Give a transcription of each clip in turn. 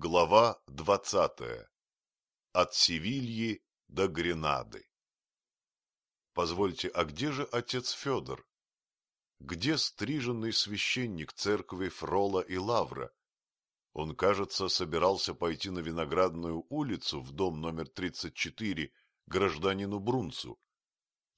Глава двадцатая. От Севильи до Гренады. Позвольте, а где же отец Федор? Где стриженный священник церкви Фрола и Лавра? Он, кажется, собирался пойти на Виноградную улицу в дом номер 34 гражданину Брунцу.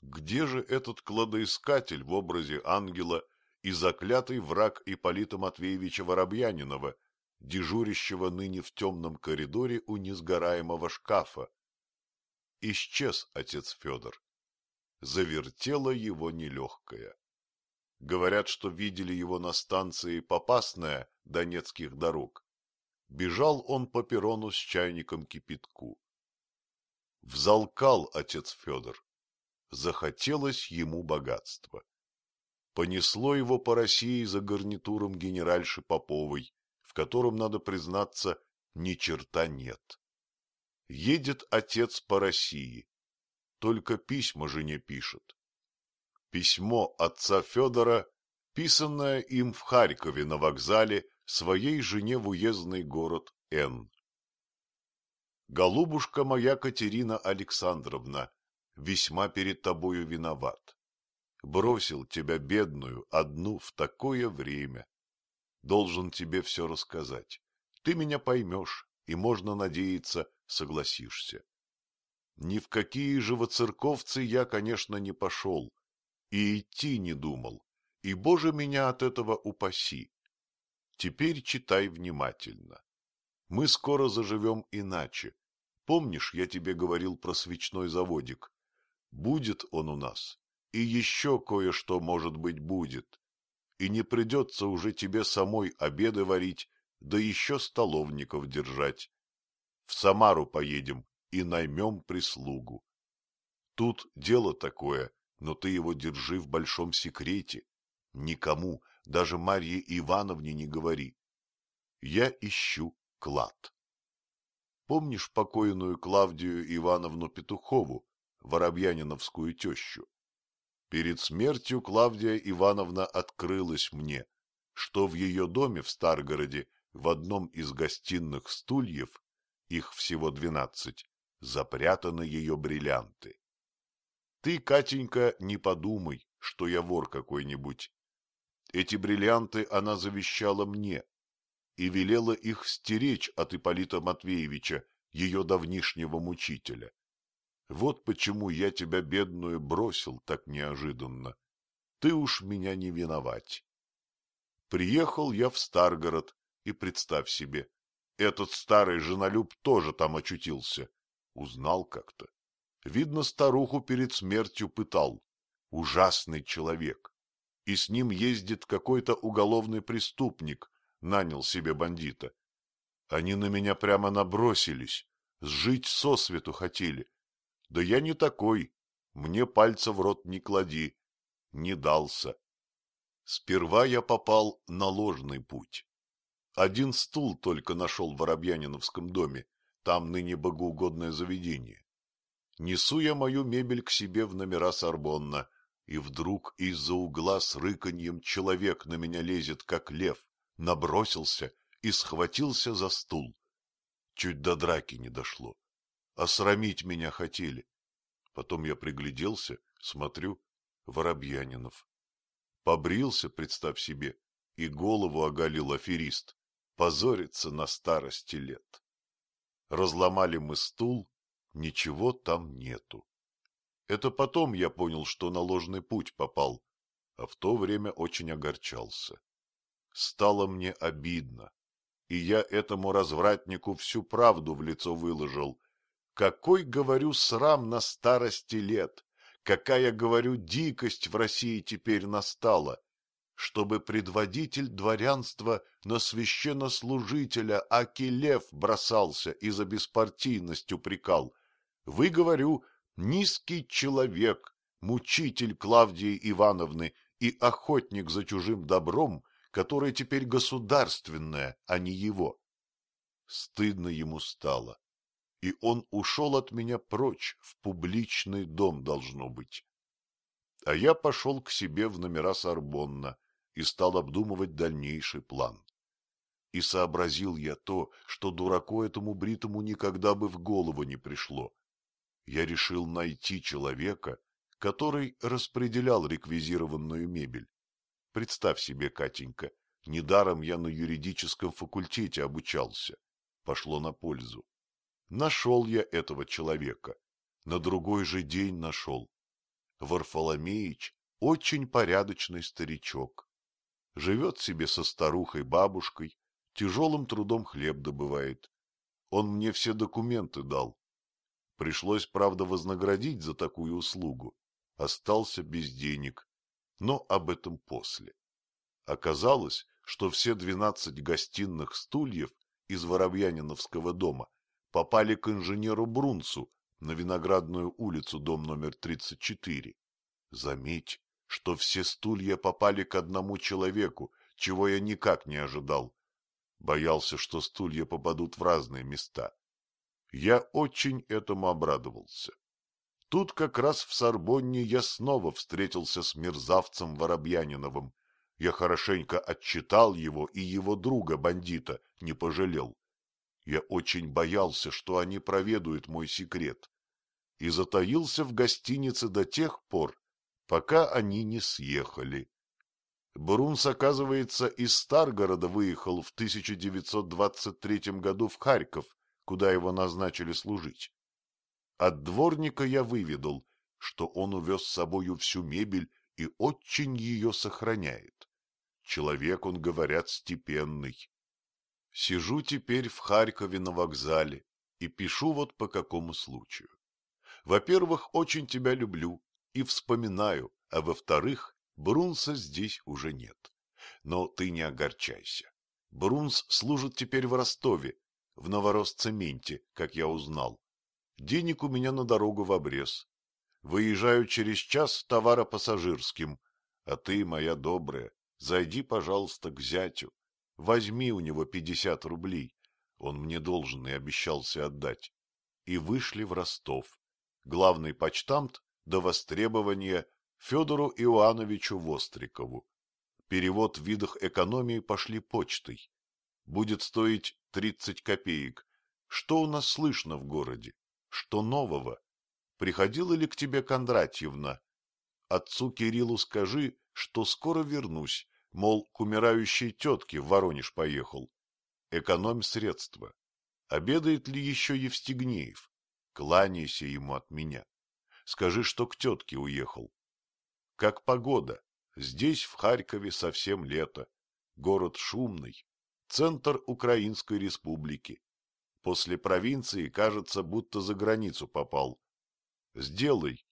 Где же этот кладоискатель в образе ангела и заклятый враг Ипполита Матвеевича Воробьянинова, дежурящего ныне в темном коридоре у несгораемого шкафа. Исчез отец Федор. Завертела его нелегкая. Говорят, что видели его на станции Попасная Донецких дорог. Бежал он по перрону с чайником кипятку. Взалкал отец Федор. Захотелось ему богатства. Понесло его по России за гарнитуром генеральши Поповой, в котором, надо признаться, ни черта нет. Едет отец по России, только письма жене пишет. Письмо отца Федора, писанное им в Харькове на вокзале своей жене в уездный город Н. Голубушка моя Катерина Александровна, весьма перед тобою виноват. Бросил тебя, бедную, одну в такое время должен тебе все рассказать. Ты меня поймешь, и, можно надеяться, согласишься. Ни в какие живоцерковцы я, конечно, не пошел, и идти не думал, и, Боже, меня от этого упаси. Теперь читай внимательно. Мы скоро заживем иначе. Помнишь, я тебе говорил про свечной заводик? Будет он у нас, и еще кое-что, может быть, будет и не придется уже тебе самой обеды варить, да еще столовников держать. В Самару поедем и наймем прислугу. Тут дело такое, но ты его держи в большом секрете. Никому, даже Марье Ивановне не говори. Я ищу клад. Помнишь покойную Клавдию Ивановну Петухову, воробьяниновскую тещу? Перед смертью Клавдия Ивановна открылась мне, что в ее доме в Старгороде в одном из гостиных стульев, их всего двенадцать, запрятаны ее бриллианты. Ты, Катенька, не подумай, что я вор какой-нибудь. Эти бриллианты она завещала мне и велела их стеречь от Ипполита Матвеевича, ее давнишнего мучителя. Вот почему я тебя, бедную, бросил так неожиданно. Ты уж меня не виновать. Приехал я в Старгород, и представь себе, этот старый женолюб тоже там очутился. Узнал как-то. Видно, старуху перед смертью пытал. Ужасный человек. И с ним ездит какой-то уголовный преступник, нанял себе бандита. Они на меня прямо набросились, сжить сосвету хотели. Да я не такой, мне пальца в рот не клади. Не дался. Сперва я попал на ложный путь. Один стул только нашел в Воробьяниновском доме, там ныне богоугодное заведение. Несу я мою мебель к себе в номера Сорбонна, и вдруг из-за угла с рыканьем человек на меня лезет, как лев, набросился и схватился за стул. Чуть до драки не дошло. Осрамить меня хотели. Потом я пригляделся, смотрю, Воробьянинов. Побрился, представь себе, и голову оголил аферист. Позорится на старости лет. Разломали мы стул, ничего там нету. Это потом я понял, что на ложный путь попал, а в то время очень огорчался. Стало мне обидно, и я этому развратнику всю правду в лицо выложил, какой, говорю, срам на старости лет, какая, говорю, дикость в России теперь настала, чтобы предводитель дворянства на священнослужителя Акилев бросался и за беспартийность упрекал. Вы, говорю, низкий человек, мучитель Клавдии Ивановны и охотник за чужим добром, которое теперь государственное, а не его. Стыдно ему стало и он ушел от меня прочь, в публичный дом, должно быть. А я пошел к себе в номера Сорбонна и стал обдумывать дальнейший план. И сообразил я то, что дураку этому бритому никогда бы в голову не пришло. Я решил найти человека, который распределял реквизированную мебель. Представь себе, Катенька, недаром я на юридическом факультете обучался. Пошло на пользу. Нашел я этого человека. На другой же день нашел. Варфоломеич очень порядочный старичок. Живет себе со старухой-бабушкой, тяжелым трудом хлеб добывает. Он мне все документы дал. Пришлось, правда, вознаградить за такую услугу. Остался без денег, но об этом после. Оказалось, что все двенадцать гостиных стульев из Воробьяниновского дома попали к инженеру Брунцу на Виноградную улицу, дом номер 34. Заметь, что все стулья попали к одному человеку, чего я никак не ожидал. Боялся, что стулья попадут в разные места. Я очень этому обрадовался. Тут как раз в Сорбонне я снова встретился с мерзавцем Воробьяниновым. Я хорошенько отчитал его и его друга-бандита, не пожалел. Я очень боялся, что они проведают мой секрет, и затаился в гостинице до тех пор, пока они не съехали. Брунс, оказывается, из Старгорода выехал в 1923 году в Харьков, куда его назначили служить. От дворника я выведал, что он увез с собою всю мебель и очень ее сохраняет. Человек он, говорят, степенный. Сижу теперь в Харькове на вокзале и пишу вот по какому случаю. Во-первых, очень тебя люблю и вспоминаю, а во-вторых, Брунса здесь уже нет. Но ты не огорчайся. Брунс служит теперь в Ростове, в Новоросцементе, как я узнал. Денег у меня на дорогу в обрез. Выезжаю через час товаропассажирским, а ты, моя добрая, зайди, пожалуйста, к зятю. Возьми у него пятьдесят рублей, он мне должен и обещался отдать. И вышли в Ростов главный почтамт до востребования Федору Иоанновичу Вострикову. Перевод в видах экономии пошли почтой. Будет стоить тридцать копеек. Что у нас слышно в городе? Что нового? Приходила ли к тебе Кондратьевна? Отцу Кириллу скажи, что скоро вернусь, мол, к умирающей тетке в Воронеж поехал. Экономь средства. Обедает ли еще Евстигнеев? Кланяйся ему от меня. Скажи, что к тетке уехал. Как погода. Здесь, в Харькове, совсем лето. Город шумный. Центр Украинской республики. После провинции, кажется, будто за границу попал. Сделай.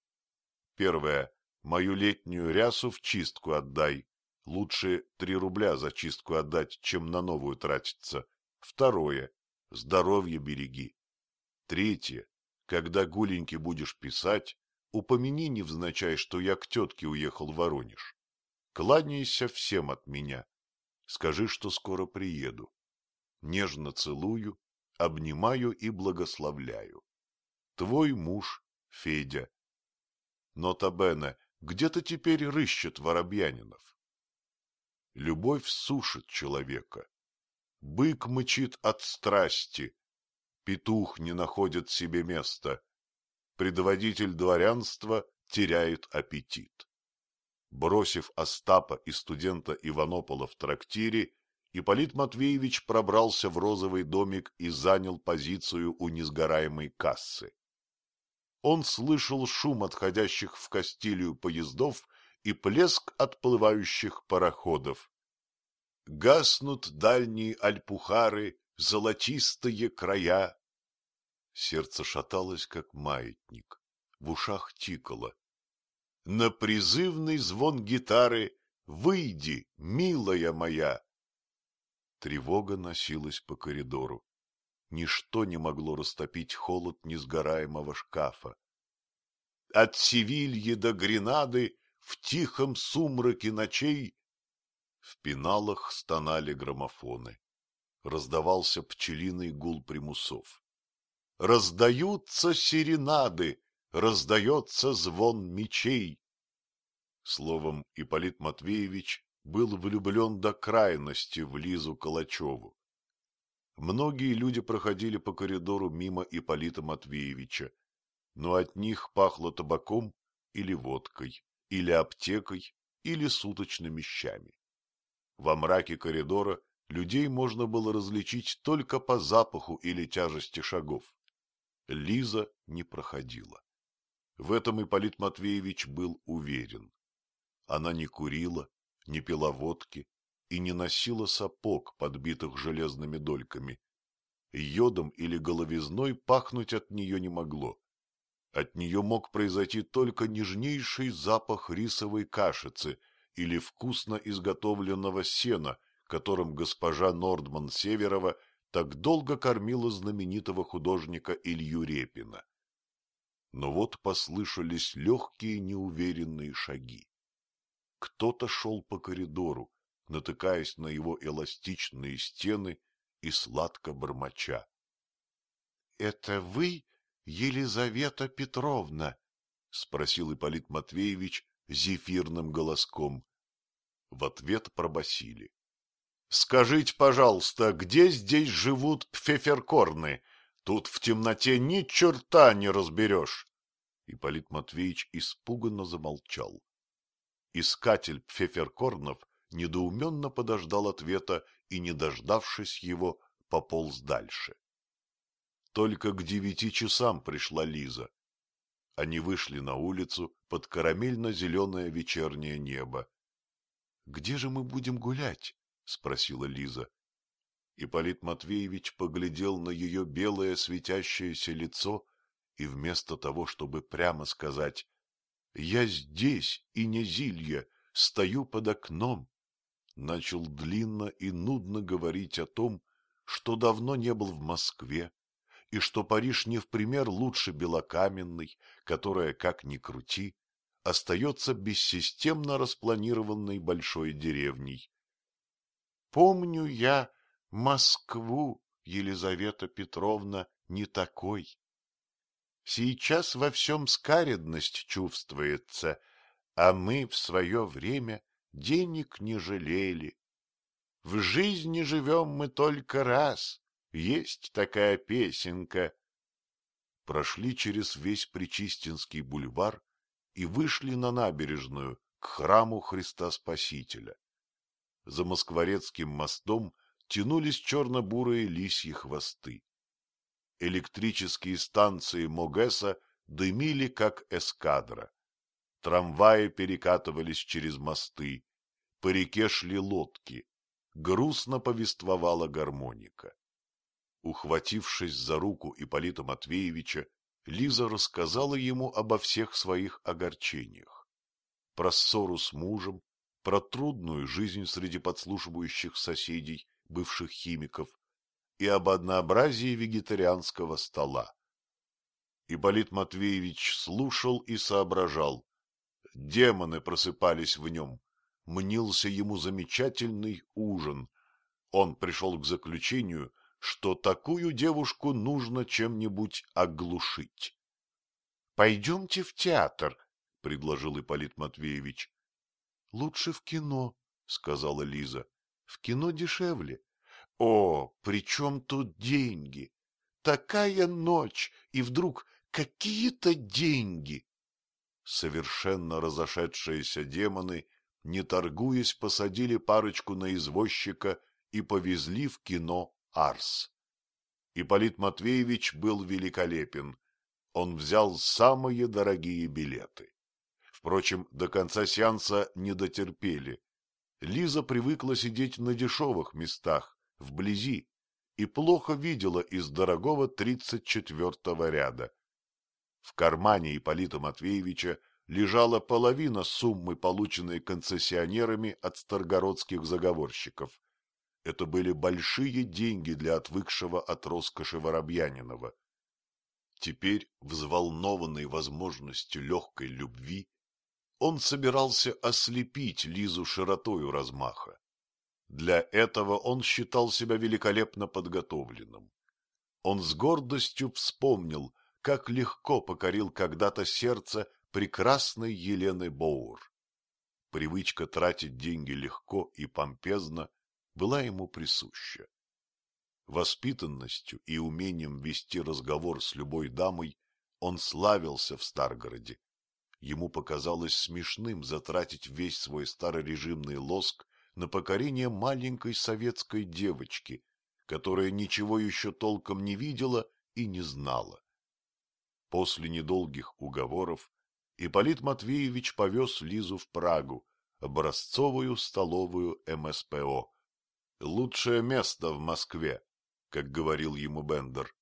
Первое. Мою летнюю рясу в чистку отдай. Лучше три рубля за чистку отдать, чем на новую тратиться. Второе. Здоровье береги. Третье. Когда гуленьки будешь писать, упомяни невзначай, что я к тетке уехал в Воронеж. Кланяйся всем от меня. Скажи, что скоро приеду. Нежно целую, обнимаю и благословляю. Твой муж Федя. Нота Бене, где-то теперь рыщет Воробьянинов. Любовь сушит человека. Бык мычит от страсти, петух не находит себе места, предводитель дворянства теряет аппетит. Бросив Остапа и студента Иванопола в трактире, Ипполит Матвеевич пробрался в розовый домик и занял позицию у несгораемой кассы. Он слышал шум отходящих в Кастилию поездов и плеск отплывающих пароходов. Гаснут дальние альпухары, золотистые края, Сердце шаталось, как маятник, в ушах тикало. На призывный звон гитары «Выйди, милая моя!» Тревога носилась по коридору. Ничто не могло растопить холод несгораемого шкафа. От Севильи до Гренады в тихом сумраке ночей в пеналах стонали граммофоны. Раздавался пчелиный гул примусов. Раздаются серенады, раздается звон мечей. Словом, Ипполит Матвеевич был влюблен до крайности в Лизу Калачеву. Многие люди проходили по коридору мимо Ипполита Матвеевича, но от них пахло табаком или водкой, или аптекой, или суточными щами. Во мраке коридора людей можно было различить только по запаху или тяжести шагов. Лиза не проходила. В этом Ипполит Матвеевич был уверен. Она не курила, не пила водки и не носила сапог, подбитых железными дольками. Йодом или головизной пахнуть от нее не могло. От нее мог произойти только нежнейший запах рисовой кашицы или вкусно изготовленного сена, которым госпожа Нордман Северова так долго кормила знаменитого художника Илью Репина. Но вот послышались легкие неуверенные шаги. Кто-то шел по коридору, натыкаясь на его эластичные стены и сладко бормоча. — Это вы, Елизавета Петровна? — спросил Ипполит Матвеевич зефирным голоском. В ответ пробасили. — Скажите, пожалуйста, где здесь живут пфеферкорны? Тут в темноте ни черта не разберешь. Ипполит Матвеевич испуганно замолчал. Искатель пфеферкорнов недоуменно подождал ответа и, не дождавшись его, пополз дальше. Только к девяти часам пришла Лиза. Они вышли на улицу под карамельно-зеленое вечернее небо. — Где же мы будем гулять? — спросила Лиза. Ипполит Матвеевич поглядел на ее белое светящееся лицо и вместо того, чтобы прямо сказать «Я здесь, и не зилья, стою под окном», начал длинно и нудно говорить о том, что давно не был в Москве, и что Париж не в пример лучше белокаменной, которая, как ни крути, остается бессистемно распланированной большой деревней. Помню я Москву, Елизавета Петровна, не такой. Сейчас во всем скаредность чувствуется, а мы в свое время денег не жалели. В жизни живем мы только раз, есть такая песенка. Прошли через весь Причистинский бульвар и вышли на набережную к храму Христа Спасителя. За Москворецким мостом тянулись черно-бурые лисьи хвосты. Электрические станции Могеса дымили, как эскадра. Трамваи перекатывались через мосты, по реке шли лодки, грустно повествовала гармоника. Ухватившись за руку Ипполита Матвеевича, Лиза рассказала ему обо всех своих огорчениях. Про ссору с мужем, про трудную жизнь среди подслушивающих соседей, бывших химиков, и об однообразии вегетарианского стола. Ипполит Матвеевич слушал и соображал. Демоны просыпались в нем. Мнился ему замечательный ужин. Он пришел к заключению, что такую девушку нужно чем-нибудь оглушить. — Пойдемте в театр, — предложил Ипполит Матвеевич. — Лучше в кино, — сказала Лиза. — В кино дешевле. О, при чем тут деньги? Такая ночь, и вдруг какие-то деньги! Совершенно разошедшиеся демоны, не торгуясь, посадили парочку на извозчика и повезли в кино «Арс». Ипполит Матвеевич был великолепен. Он взял самые дорогие билеты. Впрочем, до конца сеанса не дотерпели. Лиза привыкла сидеть на дешевых местах, вблизи и плохо видела из дорогого тридцать четвертого ряда. В кармане Ипполита Матвеевича лежала половина суммы, полученной концессионерами от старгородских заговорщиков. Это были большие деньги для отвыкшего от роскоши Воробьянинова. Теперь, взволнованный возможностью легкой любви, он собирался ослепить Лизу широтою размаха. Для этого он считал себя великолепно подготовленным. Он с гордостью вспомнил, как легко покорил когда-то сердце прекрасной Елены Боур. Привычка тратить деньги легко и помпезно была ему присуща. Воспитанностью и умением вести разговор с любой дамой он славился в Старгороде. Ему показалось смешным затратить весь свой старорежимный лоск на покорение маленькой советской девочки, которая ничего еще толком не видела и не знала. После недолгих уговоров Ипполит Матвеевич повез Лизу в Прагу, образцовую столовую МСПО. Лучшее место в Москве, как говорил ему Бендер.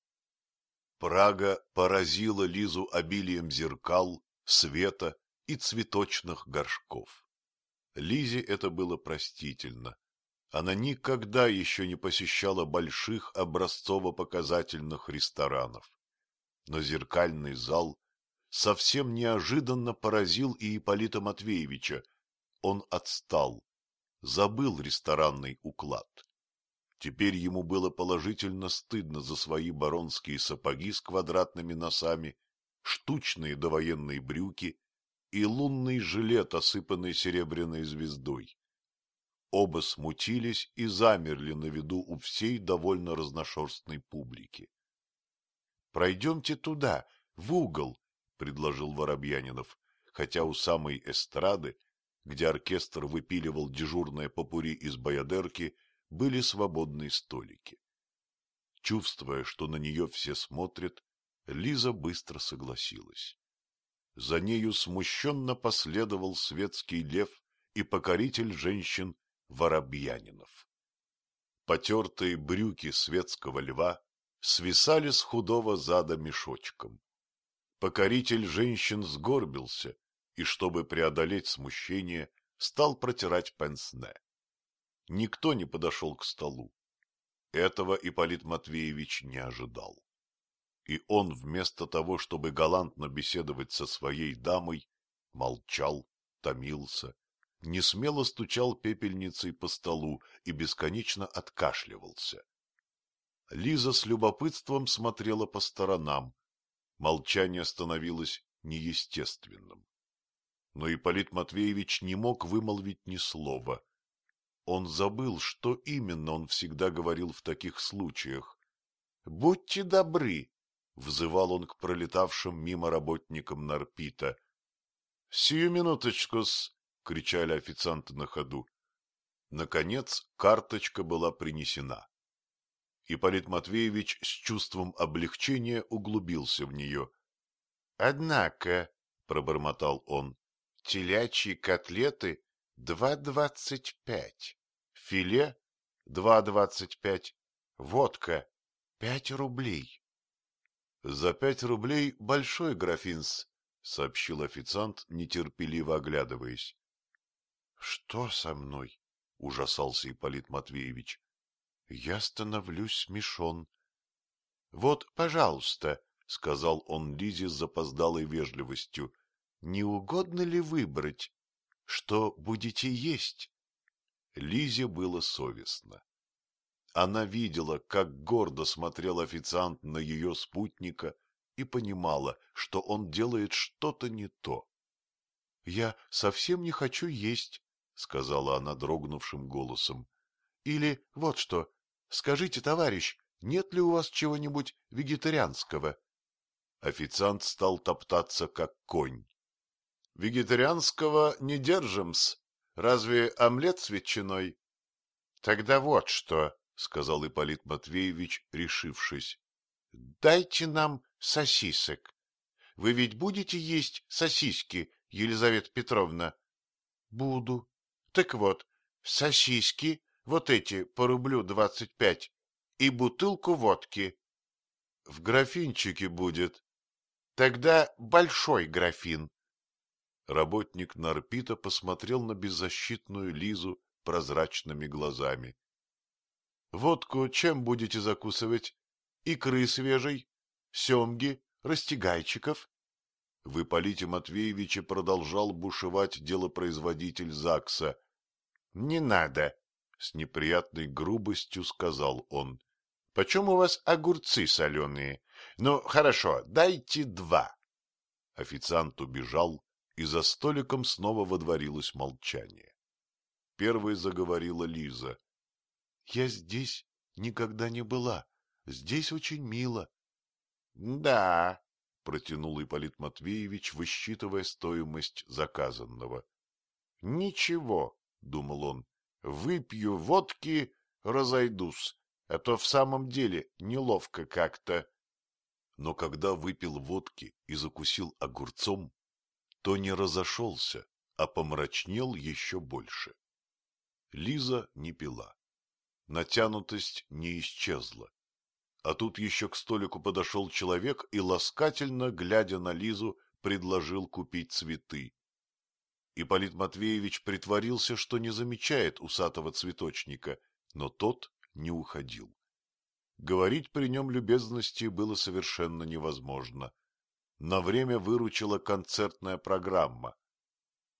Прага поразила Лизу обилием зеркал, света и цветочных горшков. Лизе это было простительно. Она никогда еще не посещала больших образцово-показательных ресторанов. Но зеркальный зал совсем неожиданно поразил и Ипполита Матвеевича. Он отстал, забыл ресторанный уклад. Теперь ему было положительно стыдно за свои баронские сапоги с квадратными носами, штучные довоенные брюки и лунный жилет, осыпанный серебряной звездой. Оба смутились и замерли на виду у всей довольно разношерстной публики. — Пройдемте туда, в угол, — предложил Воробьянинов, хотя у самой эстрады, где оркестр выпиливал дежурное попури из баядерки, были свободные столики. Чувствуя, что на нее все смотрят, Лиза быстро согласилась. За нею смущенно последовал светский лев и покоритель женщин Воробьянинов. Потертые брюки светского льва свисали с худого зада мешочком. Покоритель женщин сгорбился и, чтобы преодолеть смущение, стал протирать пенсне. Никто не подошел к столу. Этого Ипполит Матвеевич не ожидал. И он вместо того, чтобы галантно беседовать со своей дамой, молчал, томился, не смело стучал пепельницей по столу и бесконечно откашливался. Лиза с любопытством смотрела по сторонам. Молчание становилось неестественным. Но Ипполит Матвеевич не мог вымолвить ни слова. Он забыл, что именно он всегда говорил в таких случаях. — Будьте добры! — взывал он к пролетавшим мимо работникам Нарпита. — Сию минуточку-с! — кричали официанты на ходу. Наконец карточка была принесена. Ипполит Матвеевич с чувством облегчения углубился в нее. — Однако, — пробормотал он, — телячьи котлеты два двадцать пять. Филе — два двадцать пять. Водка — пять рублей. — За пять рублей большой графинс, — сообщил официант, нетерпеливо оглядываясь. — Что со мной? — ужасался Ипполит Матвеевич. — Я становлюсь смешон. — Вот, пожалуйста, — сказал он Лизе с запоздалой вежливостью, — не угодно ли выбрать, что будете есть? Лизе было совестно. Она видела, как гордо смотрел официант на ее спутника и понимала, что он делает что-то не то. — Я совсем не хочу есть, — сказала она дрогнувшим голосом. — Или вот что, скажите, товарищ, нет ли у вас чего-нибудь вегетарианского? Официант стал топтаться, как конь. — Вегетарианского не держим-с, Разве омлет с ветчиной? — Тогда вот что, — сказал Ипполит Матвеевич, решившись. — Дайте нам сосисок. Вы ведь будете есть сосиски, Елизавета Петровна? — Буду. Так вот, сосиски, вот эти по рублю двадцать пять, и бутылку водки. — В графинчике будет. — Тогда большой графин. Работник Нарпита посмотрел на беззащитную Лизу прозрачными глазами. — Водку чем будете закусывать? Икры свежей? Семги? Растягайчиков? В Ипполите Матвеевиче продолжал бушевать делопроизводитель ЗАГСа. — Не надо, — с неприятной грубостью сказал он. — Почем у вас огурцы соленые? Ну, хорошо, дайте два. Официант убежал, и за столиком снова водворилось молчание. Первой заговорила Лиза. — Я здесь никогда не была. Здесь очень мило. — Да, — протянул Ипполит Матвеевич, высчитывая стоимость заказанного. — Ничего, — думал он, — выпью водки, разойдусь, а то в самом деле неловко как-то. Но когда выпил водки и закусил огурцом, то не разошелся, а помрачнел еще больше. Лиза не пила. Натянутость не исчезла. А тут еще к столику подошел человек и, ласкательно, глядя на Лизу, предложил купить цветы. Ипполит Матвеевич притворился, что не замечает усатого цветочника, но тот не уходил. Говорить при нем любезности было совершенно невозможно. На время выручила концертная программа.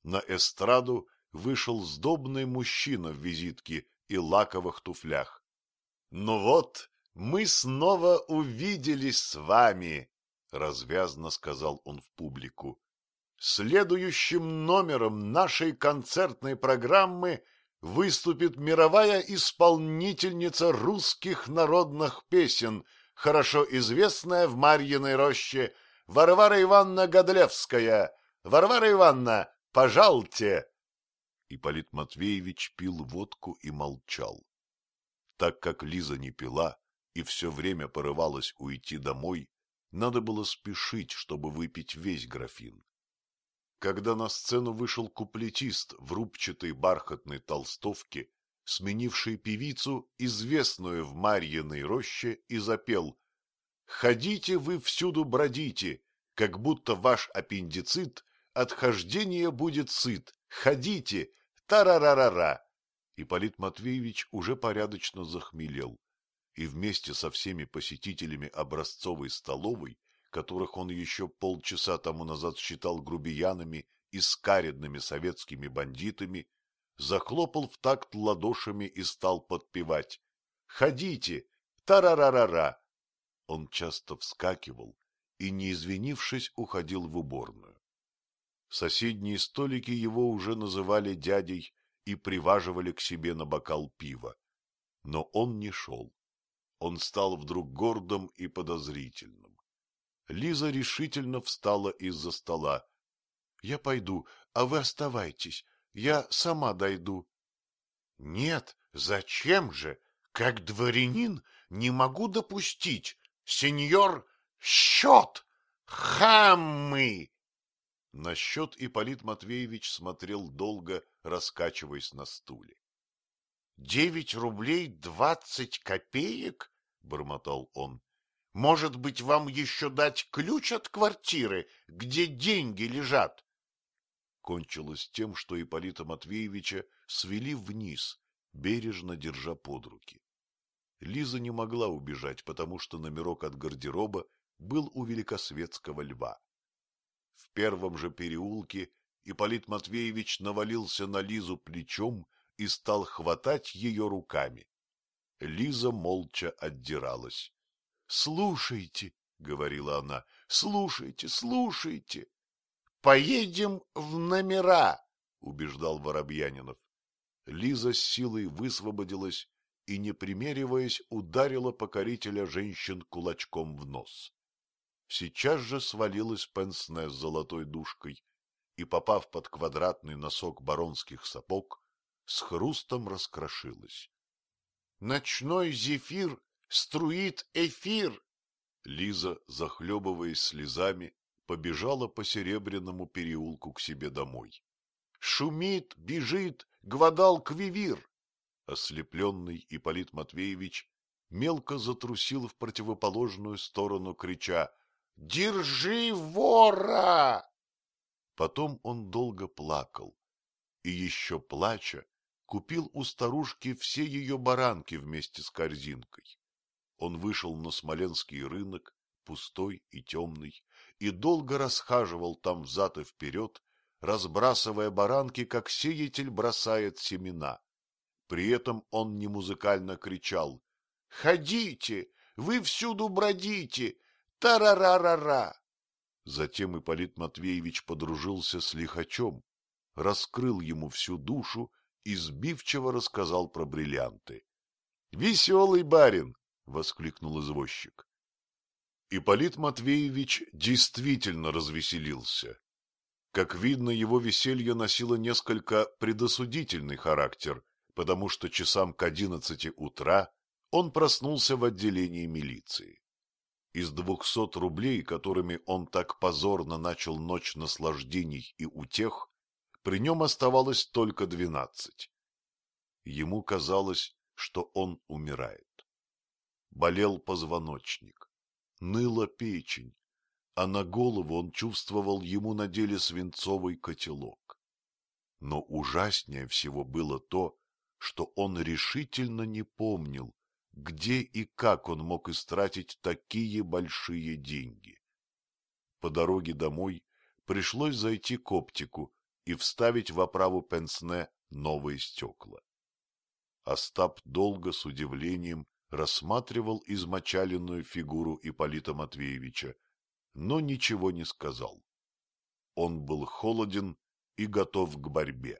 На эстраду вышел сдобный мужчина в визитке и лаковых туфлях. — Ну вот, мы снова увиделись с вами, — развязно сказал он в публику. — Следующим номером нашей концертной программы выступит мировая исполнительница русских народных песен, хорошо известная в Марьиной роще, Варвара Ивановна Годлевская. Варвара Ивановна, пожалуйте! Ипполит Матвеевич пил водку и молчал. Так как Лиза не пила и все время порывалась уйти домой, надо было спешить, чтобы выпить весь графин. Когда на сцену вышел куплетист в рубчатой бархатной толстовке, сменивший певицу, известную в Марьиной роще, и запел «Ходите вы всюду бродите, как будто ваш аппендицит от хождения будет сыт. Ходите, Тарарарара! Ипполит Матвеевич уже порядочно захмелел, и вместе со всеми посетителями образцовой столовой, которых он еще полчаса тому назад считал грубиянами и скаредными советскими бандитами, захлопал в такт ладошами и стал подпевать «Ходите! Тарарарара!» Он часто вскакивал и, не извинившись, уходил в уборную. Соседние столики его уже называли дядей и приваживали к себе на бокал пива. Но он не шел. Он стал вдруг гордым и подозрительным. Лиза решительно встала из-за стола. — Я пойду, а вы оставайтесь. Я сама дойду. — Нет, зачем же? Как дворянин не могу допустить. Сеньор, счет! Хаммы! На счет Ипполит Матвеевич смотрел долго, раскачиваясь на стуле. — Девять рублей двадцать копеек? — бормотал он. — Может быть, вам еще дать ключ от квартиры, где деньги лежат? Кончилось тем, что Ипполита Матвеевича свели вниз, бережно держа под руки. Лиза не могла убежать, потому что номерок от гардероба был у великосветского льва. В первом же переулке Ипполит Матвеевич навалился на Лизу плечом и стал хватать ее руками. Лиза молча отдиралась. — Слушайте, — говорила она, — слушайте, слушайте. — Поедем в номера, — убеждал Воробьянинов. Лиза с силой высвободилась и, не примериваясь, ударила покорителя женщин кулачком в нос сейчас же свалилась пенсне с золотой душкой и, попав под квадратный носок баронских сапог, с хрустом раскрошилась. Ночной зефир струит эфир. Лиза, захлебываясь слезами, побежала по серебряному переулку к себе домой. Шумит, бежит, гвадал квивир. Ослепленный Ипполит Матвеевич мелко затрусил в противоположную сторону, крича Держи вора! Потом он долго плакал и, еще плача, купил у старушки все ее баранки вместе с корзинкой. Он вышел на Смоленский рынок, пустой и темный, и долго расхаживал там взад и вперед, разбрасывая баранки, как сеятель бросает семена. При этом он не музыкально кричал «Ходите! Вы всюду бродите! Тарарарара! Затем Ипполит Матвеевич подружился с лихачом, раскрыл ему всю душу и сбивчиво рассказал про бриллианты. — Веселый барин! — воскликнул извозчик. Ипполит Матвеевич действительно развеселился. Как видно, его веселье носило несколько предосудительный характер, потому что часам к одиннадцати утра он проснулся в отделении милиции. Из двухсот рублей, которыми он так позорно начал ночь наслаждений и утех, при нем оставалось только двенадцать. Ему казалось, что он умирает. Болел позвоночник, ныла печень, а на голову он чувствовал ему на деле свинцовый котелок. Но ужаснее всего было то, что он решительно не помнил, где и как он мог истратить такие большие деньги. По дороге домой пришлось зайти к оптику и вставить в оправу пенсне новые стекла. Остап долго с удивлением рассматривал измочаленную фигуру Ипполита Матвеевича, но ничего не сказал. Он был холоден и готов к борьбе.